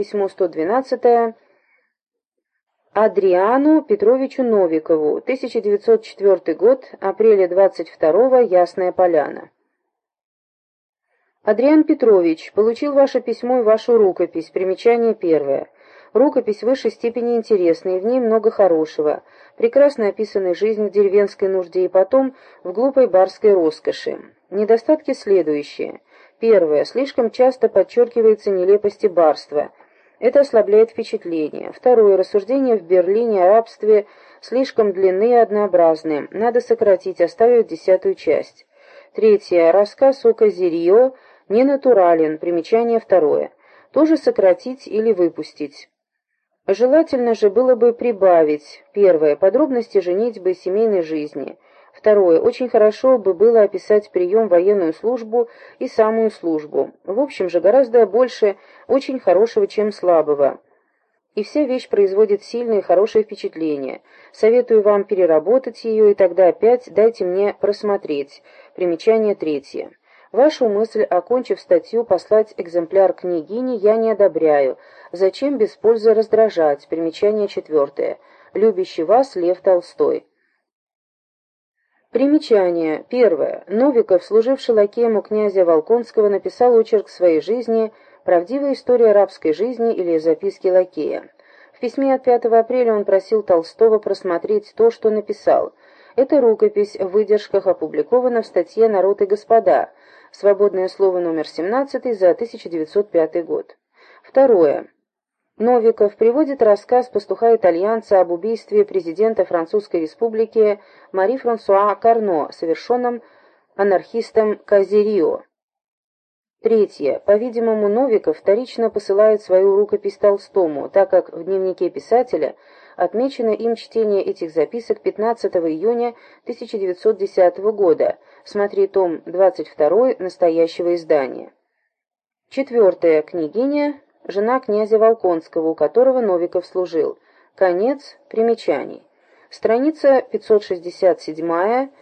письмо 112 Адриану Петровичу Новикову, 1904 год, апреля 22 Ясная Поляна. Адриан Петрович, получил ваше письмо и вашу рукопись, примечание первое. Рукопись высшей степени интересная, в ней много хорошего, прекрасно описана жизнь в деревенской нужде и потом в глупой барской роскоши. Недостатки следующие. Первое. Слишком часто подчеркивается нелепости барства. Это ослабляет впечатление. Второе. Рассуждения в Берлине о рабстве слишком длинны и однообразны. Надо сократить, оставив десятую часть. Третье. Рассказ о Козирио ненатурален. Примечание второе. Тоже сократить или выпустить. Желательно же было бы прибавить. Первое. Подробности женитьбы семейной жизни. Второе. Очень хорошо бы было описать прием, военную службу и самую службу. В общем же, гораздо больше очень хорошего, чем слабого. И вся вещь производит сильное и хорошее впечатление. Советую вам переработать ее, и тогда опять дайте мне просмотреть. Примечание третье. Вашу мысль, окончив статью, послать экземпляр княгине я не одобряю. Зачем без пользы раздражать? Примечание четвертое. Любящий вас Лев Толстой. Примечание. Первое. Новиков, служивший лакеем у князя Волконского, написал очерк своей жизни «Правдивая история арабской жизни» или «Записки лакея». В письме от 5 апреля он просил Толстого просмотреть то, что написал. Эта рукопись в выдержках опубликована в статье «Народ и господа», Свободное слово номер 17 за 1905 год. Второе. Новиков приводит рассказ пастуха-итальянца об убийстве президента Французской республики Мари Франсуа Карно, совершенном анархистом Казерио. Третье. По-видимому, Новиков вторично посылает свою рукопись Толстому, так как в дневнике писателя отмечено им чтение этих записок 15 июня 1910 года, Смотри том 22 настоящего издания. Четвертая княгиня, жена князя Волконского, у которого Новиков служил. Конец примечаний. Страница 567